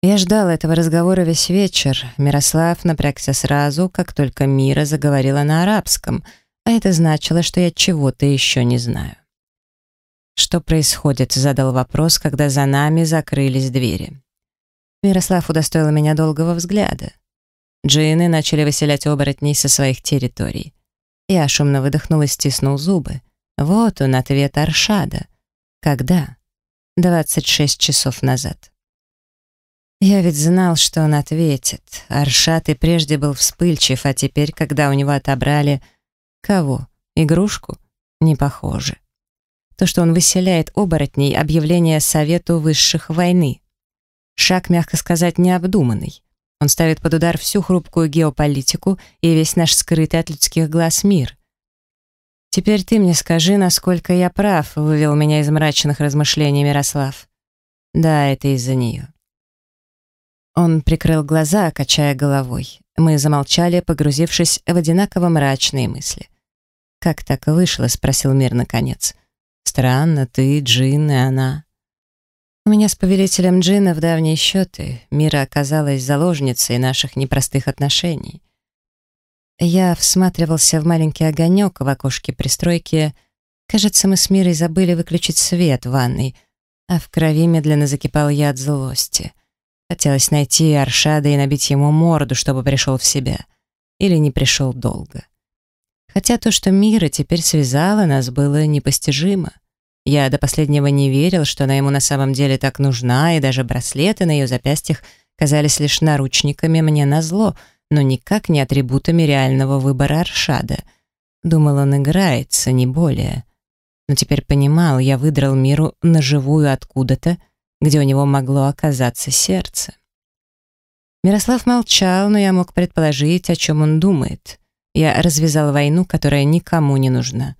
Я ждал этого разговора весь вечер. Мирослав напрягся сразу, как только Мира заговорила на арабском, а это значило, что я чего-то еще не знаю. «Что происходит?» — задал вопрос, когда за нами закрылись двери. Мирослав удостоил меня долгого взгляда. Джинны начали выселять оборотней со своих территорий. Я шумно выдохнул и стиснул зубы. Вот он, ответ Аршада. Когда? 26 часов назад. Я ведь знал, что он ответит. Аршат и прежде был вспыльчив, а теперь, когда у него отобрали... Кого? Игрушку? Не похоже. То, что он выселяет оборотней, объявление Совету высших войны. Шаг, мягко сказать, необдуманный. Он ставит под удар всю хрупкую геополитику и весь наш скрытый от людских глаз мир. «Теперь ты мне скажи, насколько я прав», — вывел меня из мрачных размышлений Мирослав. «Да, это из-за нее». Он прикрыл глаза, качая головой. Мы замолчали, погрузившись в одинаково мрачные мысли. «Как так вышло?» — спросил мир наконец. «Странно, ты, Джин и она». У меня с повелителем Джина в давние счеты. Мира оказалась заложницей наших непростых отношений. Я всматривался в маленький огонек в окошке пристройки. Кажется, мы с Мирой забыли выключить свет в ванной, а в крови медленно закипал яд злости. Хотелось найти Аршада и набить ему морду, чтобы пришел в себя. Или не пришел долго. Хотя то, что Мира теперь связала нас, было непостижимо. Я до последнего не верил, что она ему на самом деле так нужна, и даже браслеты на ее запястьях казались лишь наручниками мне на зло, но никак не атрибутами реального выбора Аршада. Думал, он играется, не более. Но теперь понимал, я выдрал миру наживую откуда-то, где у него могло оказаться сердце. Мирослав молчал, но я мог предположить, о чем он думает. Я развязал войну, которая никому не нужна.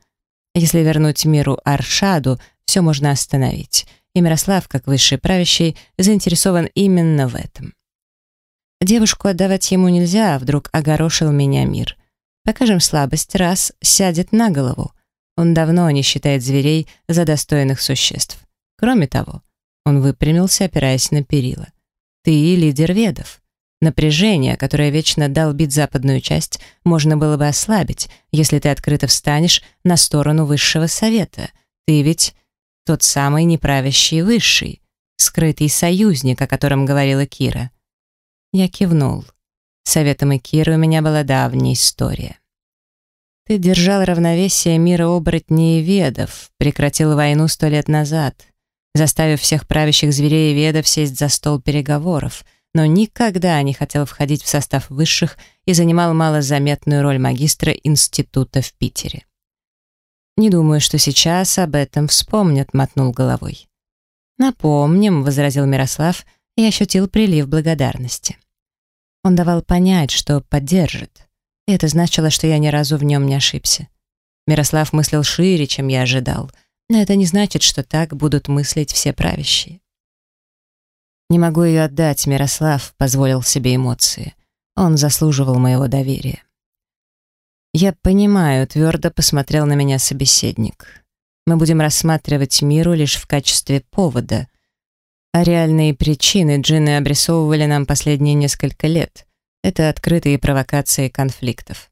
Если вернуть миру Аршаду, все можно остановить. И Мирослав, как высший правящий, заинтересован именно в этом. Девушку отдавать ему нельзя, а вдруг огорошил меня мир. Покажем слабость, раз сядет на голову. Он давно не считает зверей за достойных существ. Кроме того, он выпрямился, опираясь на перила. «Ты лидер ведов. Напряжение, которое вечно долбит западную часть, можно было бы ослабить, если ты открыто встанешь на сторону высшего совета. Ты ведь тот самый неправящий высший, скрытый союзник, о котором говорила Кира». Я кивнул. Советом и Киры у меня была давняя история. Ты держал равновесие мира оборотней и ведов, прекратил войну сто лет назад заставив всех правящих зверей и ведов сесть за стол переговоров, но никогда не хотел входить в состав высших и занимал малозаметную роль магистра института в Питере. «Не думаю, что сейчас об этом вспомнят», — мотнул головой. «Напомним», — возразил Мирослав и ощутил прилив благодарности. Он давал понять, что поддержит. И это значило, что я ни разу в нем не ошибся. Мирослав мыслил шире, чем я ожидал — но это не значит, что так будут мыслить все правящие. «Не могу ее отдать, Мирослав», — позволил себе эмоции. Он заслуживал моего доверия. «Я понимаю», — твердо посмотрел на меня собеседник. «Мы будем рассматривать миру лишь в качестве повода. А реальные причины джинны обрисовывали нам последние несколько лет. Это открытые провокации конфликтов.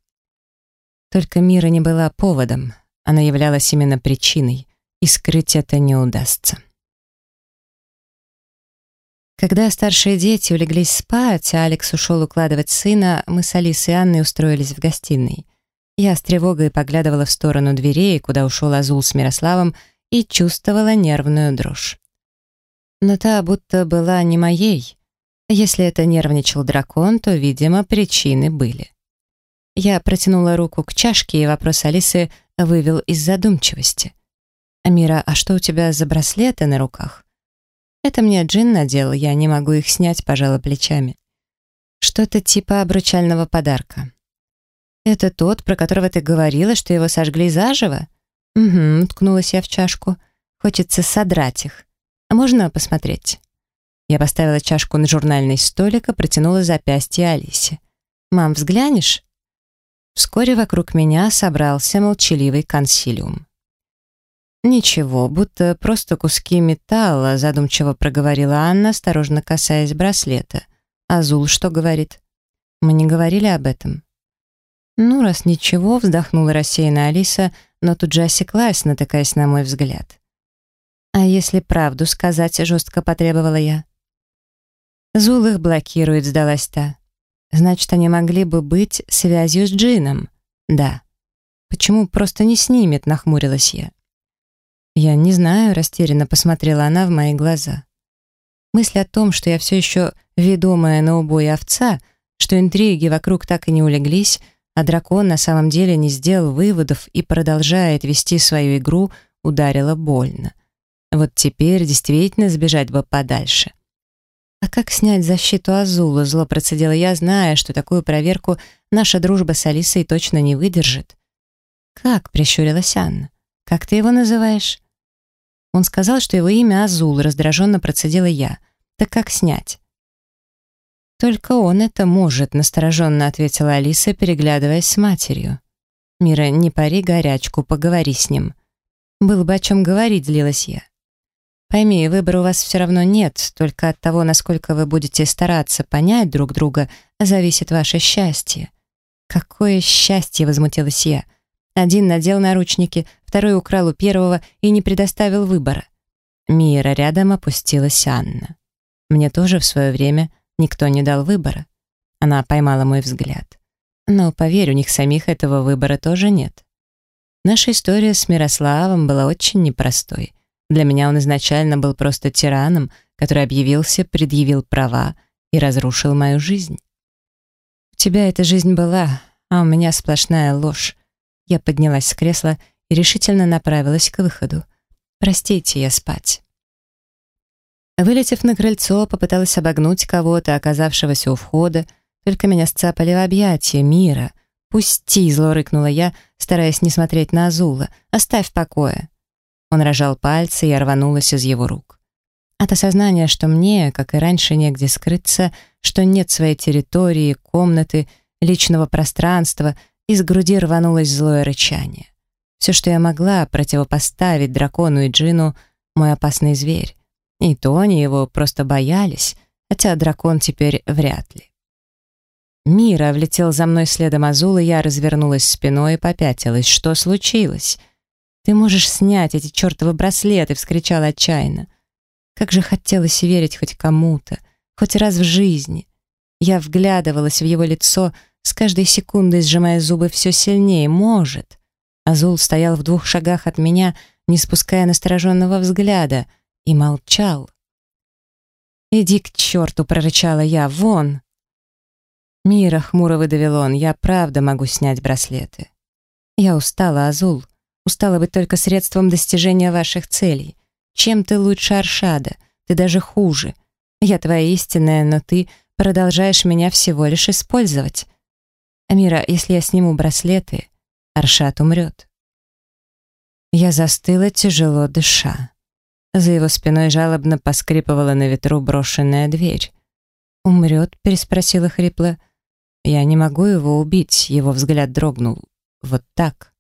Только мира не была поводом, она являлась именно причиной и скрыть это не удастся. Когда старшие дети улеглись спать, а Алекс ушел укладывать сына, мы с Алисой и Анной устроились в гостиной. Я с тревогой поглядывала в сторону дверей, куда ушел Азул с Мирославом, и чувствовала нервную дрожь. Но та будто была не моей. Если это нервничал дракон, то, видимо, причины были. Я протянула руку к чашке, и вопрос Алисы вывел из задумчивости. «Амира, а что у тебя за браслеты на руках?» «Это мне Джин надел, я не могу их снять», — пожала плечами. «Что-то типа обручального подарка». «Это тот, про которого ты говорила, что его сожгли заживо?» «Угу», — уткнулась я в чашку. «Хочется содрать их. А можно посмотреть?» Я поставила чашку на журнальный столик и протянула запястье Алисе. «Мам, взглянешь?» Вскоре вокруг меня собрался молчаливый консилиум. «Ничего, будто просто куски металла», задумчиво проговорила Анна, осторожно касаясь браслета. «Азул что говорит?» «Мы не говорили об этом». «Ну, раз ничего», вздохнула рассеянно Алиса, но тут же осеклась, натыкаясь на мой взгляд. «А если правду сказать?» — жестко потребовала я. «Зул их блокирует», — сдалась та. «Значит, они могли бы быть связью с Джином?» «Да». «Почему просто не снимет?» — нахмурилась я. «Я не знаю», — растерянно посмотрела она в мои глаза. Мысль о том, что я все еще ведомая на убой овца, что интриги вокруг так и не улеглись, а дракон на самом деле не сделал выводов и продолжает вести свою игру, ударила больно. Вот теперь действительно сбежать бы подальше. «А как снять защиту Азула?» — зло процедила я, зная, что такую проверку наша дружба с Алисой точно не выдержит. «Как?» — прищурилась Анна. «Как ты его называешь?» Он сказал, что его имя Азул, раздраженно процедила я. Так как снять? Только он это может, настороженно ответила Алиса, переглядываясь с матерью. Мира, не пари горячку, поговори с ним. Было бы о чем говорить, злилась я. Пойми, выбора у вас все равно нет, только от того, насколько вы будете стараться понять друг друга, зависит ваше счастье. Какое счастье, возмутилась я. Один надел наручники, второй украл у первого и не предоставил выбора. Мира рядом опустилась Анна. Мне тоже в свое время никто не дал выбора. Она поймала мой взгляд. Но, поверь, у них самих этого выбора тоже нет. Наша история с Мирославом была очень непростой. Для меня он изначально был просто тираном, который объявился, предъявил права и разрушил мою жизнь. У тебя эта жизнь была, а у меня сплошная ложь. Я поднялась с кресла и решительно направилась к выходу. «Простите, я спать». Вылетев на крыльцо, попыталась обогнуть кого-то, оказавшегося у входа, только меня сцапали в объятия мира. «Пусти!» — зло рыкнула я, стараясь не смотреть на Азула. «Оставь в покое!» Он рожал пальцы, и я рванулась из его рук. От осознания, что мне, как и раньше, негде скрыться, что нет своей территории, комнаты, личного пространства, из груди рванулось злое рычание. Все, что я могла противопоставить дракону и джину, мой опасный зверь. И то они его просто боялись, хотя дракон теперь вряд ли. Мира влетел за мной следом Азул, и я развернулась спиной и попятилась. Что случилось? «Ты можешь снять эти чертовы браслеты!» — вскричала отчаянно. Как же хотелось верить хоть кому-то, хоть раз в жизни. Я вглядывалась в его лицо, с каждой секундой сжимая зубы все сильнее. Может. Азул стоял в двух шагах от меня, не спуская настороженного взгляда, и молчал. «Иди к черту!» — прорычала я. «Вон!» «Мира!» — хмуро выдавил он. «Я правда могу снять браслеты». «Я устала, Азул. Устала быть только средством достижения ваших целей. Чем ты лучше Аршада? Ты даже хуже. Я твоя истинная, но ты продолжаешь меня всего лишь использовать. Амира, если я сниму браслеты, Аршат умрет. Я застыла, тяжело дыша. За его спиной жалобно поскрипывала на ветру брошенная дверь. «Умрет?» — переспросила хрипло. «Я не могу его убить», — его взгляд дрогнул. «Вот так».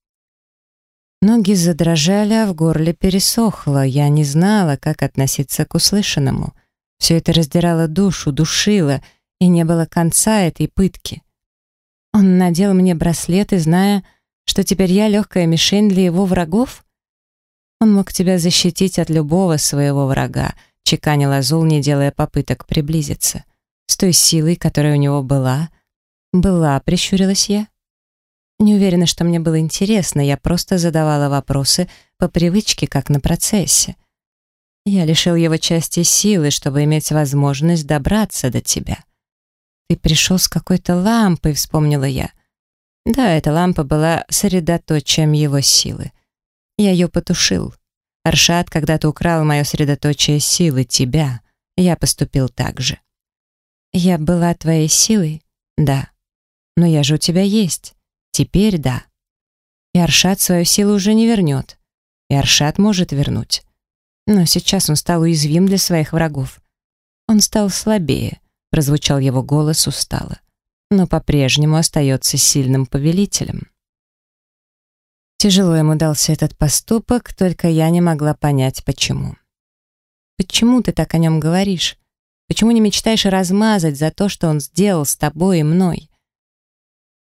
Ноги задрожали, а в горле пересохло. Я не знала, как относиться к услышанному. Все это раздирало душу, душило, и не было конца этой пытки. Он надел мне браслеты, зная, что теперь я легкая мишень для его врагов? Он мог тебя защитить от любого своего врага, чеканил Азул, не делая попыток приблизиться. С той силой, которая у него была. Была, прищурилась я. Не уверена, что мне было интересно, я просто задавала вопросы по привычке, как на процессе. Я лишил его части силы, чтобы иметь возможность добраться до тебя. «Ты пришел с какой-то лампой», — вспомнила я. Да, эта лампа была средоточием его силы. Я ее потушил. Аршат когда-то украл мое средоточие силы, тебя. Я поступил так же. Я была твоей силой? Да. Но я же у тебя есть. Теперь да. И Аршат свою силу уже не вернет. И Аршат может вернуть. Но сейчас он стал уязвим для своих врагов. Он стал слабее, прозвучал его голос устало, но по-прежнему остается сильным повелителем. Тяжело ему дался этот поступок, только я не могла понять, почему. Почему ты так о нем говоришь? Почему не мечтаешь размазать за то, что он сделал с тобой и мной?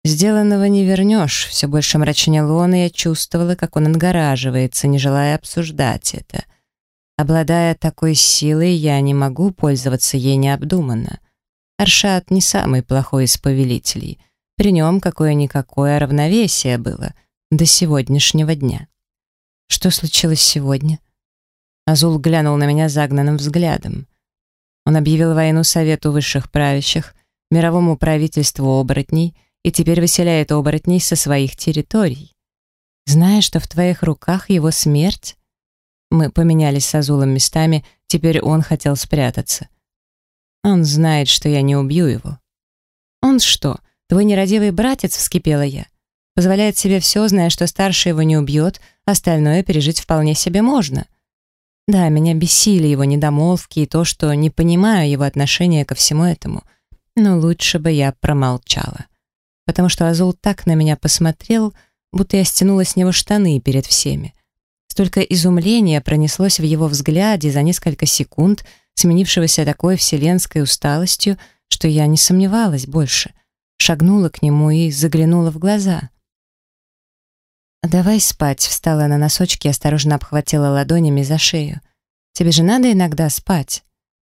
Сделанного не вернешь, все больше мрачнел он, и я чувствовала, как он отгораживается, не желая обсуждать это. Обладая такой силой, я не могу пользоваться ей необдуманно. Аршат не самый плохой из повелителей. При нем какое-никакое равновесие было до сегодняшнего дня. Что случилось сегодня? Азул глянул на меня загнанным взглядом. Он объявил войну Совету высших правящих, мировому правительству оборотней и теперь выселяет оборотней со своих территорий. Зная, что в твоих руках его смерть, мы поменялись с Азулом местами, теперь он хотел спрятаться. Он знает, что я не убью его. Он что, твой нерадивый братец, вскипела я? Позволяет себе все, зная, что старший его не убьет, остальное пережить вполне себе можно. Да, меня бесили его недомолвки и то, что не понимаю его отношения ко всему этому. Но лучше бы я промолчала. Потому что Азул так на меня посмотрел, будто я стянула с него штаны перед всеми. Столько изумления пронеслось в его взгляде за несколько секунд, сменившегося такой вселенской усталостью, что я не сомневалась больше. Шагнула к нему и заглянула в глаза. «Давай спать», — встала на носочки и осторожно обхватила ладонями за шею. «Тебе же надо иногда спать».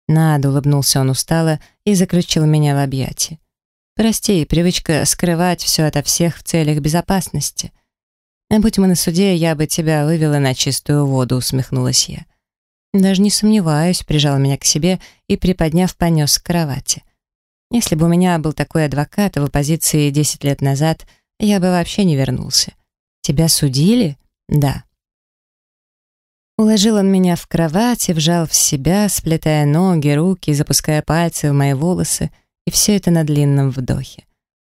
«Надо», — улыбнулся он устало и заключил меня в объятия. «Прости, привычка скрывать все ото всех в целях безопасности». «Будь мы на суде, я бы тебя вывела на чистую воду», — усмехнулась я. «Даже не сомневаюсь», — прижал меня к себе и, приподняв, понес к кровати. «Если бы у меня был такой адвокат в оппозиции десять лет назад, я бы вообще не вернулся. Тебя судили?» «Да». Уложил он меня в кровать и вжал в себя, сплетая ноги, руки, запуская пальцы в мои волосы, и все это на длинном вдохе.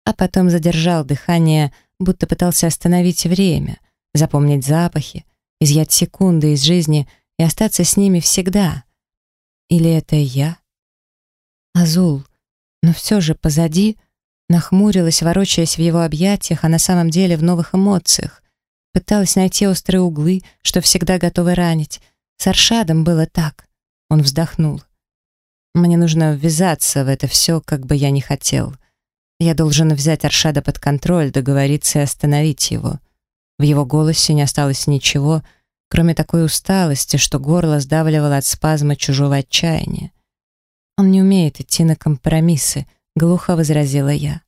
А потом задержал дыхание, будто пытался остановить время, запомнить запахи, изъять секунды из жизни и остаться с ними всегда. Или это я? Азул, но все же позади нахмурилась, ворочаясь в его объятиях, а на самом деле в новых эмоциях. Пыталась найти острые углы, что всегда готовы ранить. С Аршадом было так. Он вздохнул. Мне нужно ввязаться в это все, как бы я ни хотел. Я должен взять Аршада под контроль, договориться и остановить его. В его голосе не осталось ничего, кроме такой усталости, что горло сдавливало от спазма чужого отчаяния. «Он не умеет идти на компромиссы», — глухо возразила я.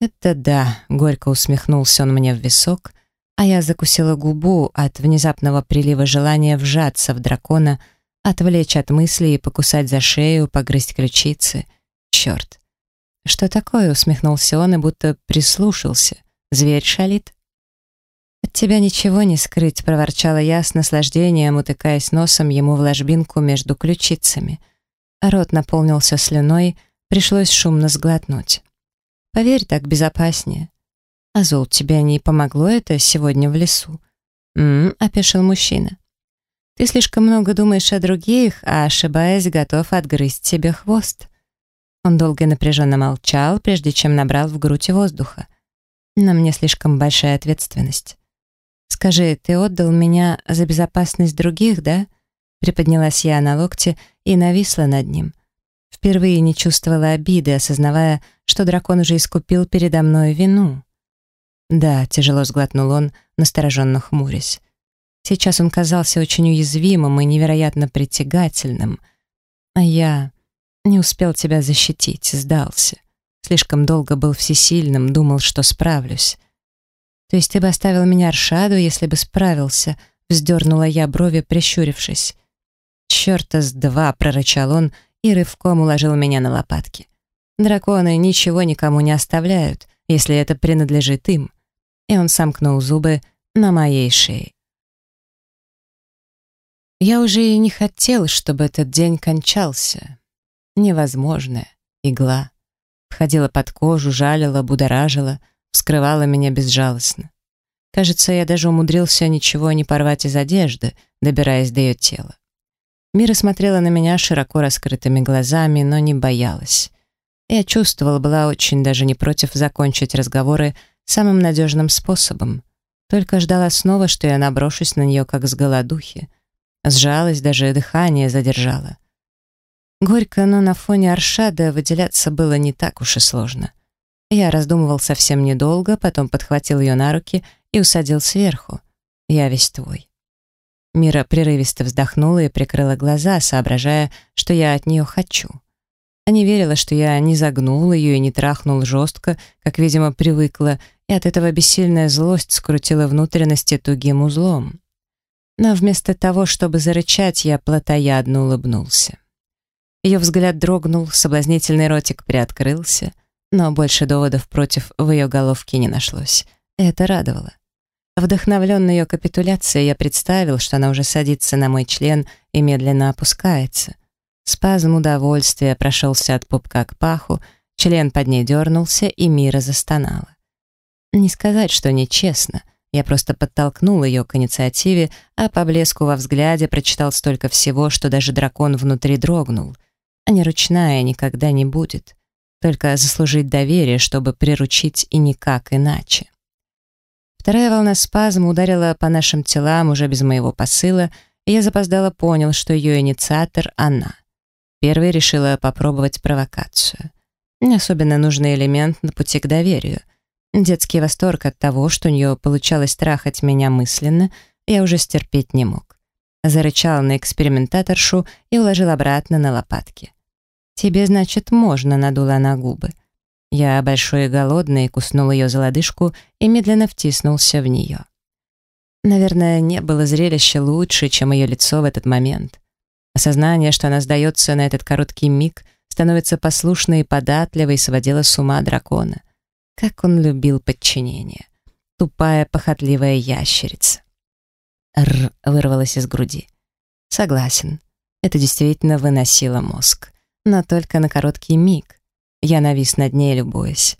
«Это да», — горько усмехнулся он мне в висок, а я закусила губу от внезапного прилива желания вжаться в дракона, отвлечь от мыслей и покусать за шею, погрызть ключицы. Черт, «Что такое?» — усмехнулся он и будто прислушался. «Зверь шалит?» «От тебя ничего не скрыть», — проворчала я с наслаждением, утыкаясь носом ему в ложбинку между ключицами. А рот наполнился слюной, пришлось шумно сглотнуть. «Поверь, так безопаснее». «Азул, тебе не помогло это сегодня в лесу?» «М-м», — опешил мужчина. «Ты слишком много думаешь о других, а, ошибаясь, готов отгрызть себе хвост». Он долго и напряженно молчал, прежде чем набрал в грудь воздуха. На мне слишком большая ответственность. «Скажи, ты отдал меня за безопасность других, да?» Приподнялась я на локте и нависла над ним. Впервые не чувствовала обиды, осознавая, что дракон уже искупил передо мной вину. «Да», — тяжело сглотнул он, настороженно хмурясь. Сейчас он казался очень уязвимым и невероятно притягательным. А я... Не успел тебя защитить, сдался. Слишком долго был всесильным, думал, что справлюсь. То есть ты бы оставил меня Аршаду, если бы справился, вздернула я брови, прищурившись. Черта с два, прорычал он и рывком уложил меня на лопатки. Драконы ничего никому не оставляют, если это принадлежит им. И он сомкнул зубы на моей шее. Я уже и не хотел, чтобы этот день кончался невозможное. Игла. Входила под кожу, жалила, будоражила, вскрывала меня безжалостно. Кажется, я даже умудрился ничего не порвать из одежды, добираясь до ее тела. Мира смотрела на меня широко раскрытыми глазами, но не боялась. Я чувствовала, была очень даже не против закончить разговоры самым надежным способом. Только ждала снова, что я наброшусь на нее, как с голодухи. Сжалась, даже дыхание задержала. Горько, но на фоне Аршада выделяться было не так уж и сложно. Я раздумывал совсем недолго, потом подхватил ее на руки и усадил сверху. «Я весь твой». Мира прерывисто вздохнула и прикрыла глаза, соображая, что я от нее хочу. А не верила, что я не загнул ее и не трахнул жестко, как, видимо, привыкла, и от этого бессильная злость скрутила внутренности тугим узлом. Но вместо того, чтобы зарычать, я плотоядно улыбнулся. Ее взгляд дрогнул, соблазнительный ротик приоткрылся, но больше доводов против в ее головке не нашлось. Это радовало. Вдохновленный ее капитуляцией, я представил, что она уже садится на мой член и медленно опускается. Спазм удовольствия прошелся от пупка к паху, член под ней дернулся, и Мира застонала. Не сказать, что нечестно. Я просто подтолкнул ее к инициативе, а по блеску во взгляде прочитал столько всего, что даже дракон внутри дрогнул. А не ручная никогда не будет. Только заслужить доверие, чтобы приручить и никак иначе. Вторая волна спазма ударила по нашим телам уже без моего посыла, и я запоздало понял, что ее инициатор — она. Первой решила попробовать провокацию. Не особенно нужный элемент на пути к доверию. Детский восторг от того, что у нее получалось трахать меня мысленно, я уже стерпеть не мог. Зарычал на экспериментаторшу и уложил обратно на лопатки. «Тебе, значит, можно», — надула на губы. Я, большой и голодный, куснул ее за лодыжку и медленно втиснулся в нее. Наверное, не было зрелища лучше, чем ее лицо в этот момент. Осознание, что она сдается на этот короткий миг, становится послушной и податливой, сводило с ума дракона. Как он любил подчинение. Тупая, похотливая ящерица. «Р» вырвалась из груди. Согласен. Это действительно выносило мозг. Но только на короткий миг. Я навис над ней, любуясь.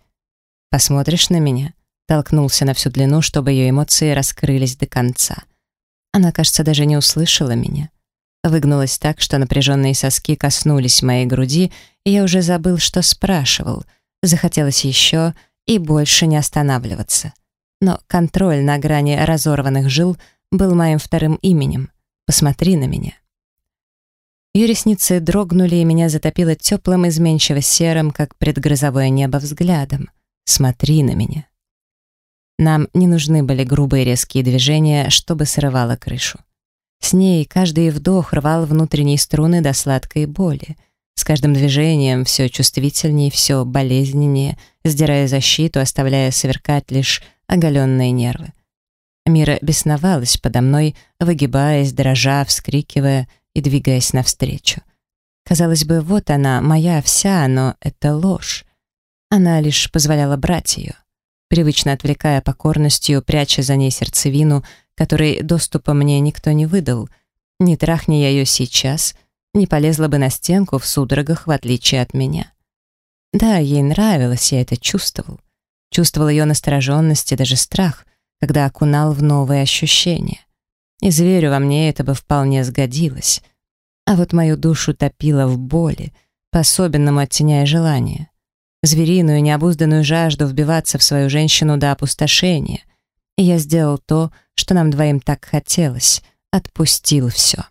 «Посмотришь на меня?» Толкнулся на всю длину, чтобы ее эмоции раскрылись до конца. Она, кажется, даже не услышала меня. Выгнулась так, что напряженные соски коснулись моей груди, и я уже забыл, что спрашивал. Захотелось еще и больше не останавливаться. Но контроль на грани разорванных жил был моим вторым именем. Посмотри на меня. Ее ресницы дрогнули, и меня затопило теплым, изменчиво серым, как предгрозовое небо, взглядом. «Смотри на меня». Нам не нужны были грубые резкие движения, чтобы срывало крышу. С ней каждый вдох рвал внутренние струны до сладкой боли. С каждым движением все чувствительнее, все болезненнее, сдирая защиту, оставляя сверкать лишь оголенные нервы. Мира бесновалась подо мной, выгибаясь, дрожа, вскрикивая — и двигаясь навстречу. Казалось бы, вот она, моя вся, но это ложь. Она лишь позволяла брать ее, привычно отвлекая покорностью, пряча за ней сердцевину, которой доступа мне никто не выдал. Не трахни я ее сейчас, не полезла бы на стенку в судорогах, в отличие от меня. Да, ей нравилось, я это чувствовал. Чувствовал ее настороженность и даже страх, когда окунал в новые ощущения. И зверю во мне это бы вполне сгодилось. А вот мою душу топило в боли, по-особенному оттеняя желание. Звериную необузданную жажду вбиваться в свою женщину до опустошения. И я сделал то, что нам двоим так хотелось. Отпустил все.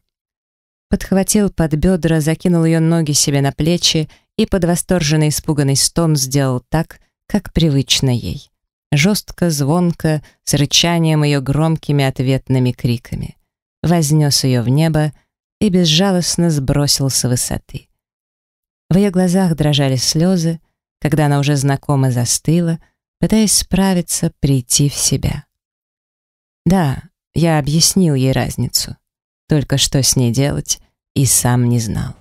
Подхватил под бедра, закинул ее ноги себе на плечи и под восторженный испуганный стон сделал так, как привычно ей жестко, звонко, с рычанием ее громкими ответными криками. Вознес ее в небо и безжалостно сбросил с высоты. В ее глазах дрожали слезы, когда она уже знакомо застыла, пытаясь справиться, прийти в себя. Да, я объяснил ей разницу. Только что с ней делать и сам не знал.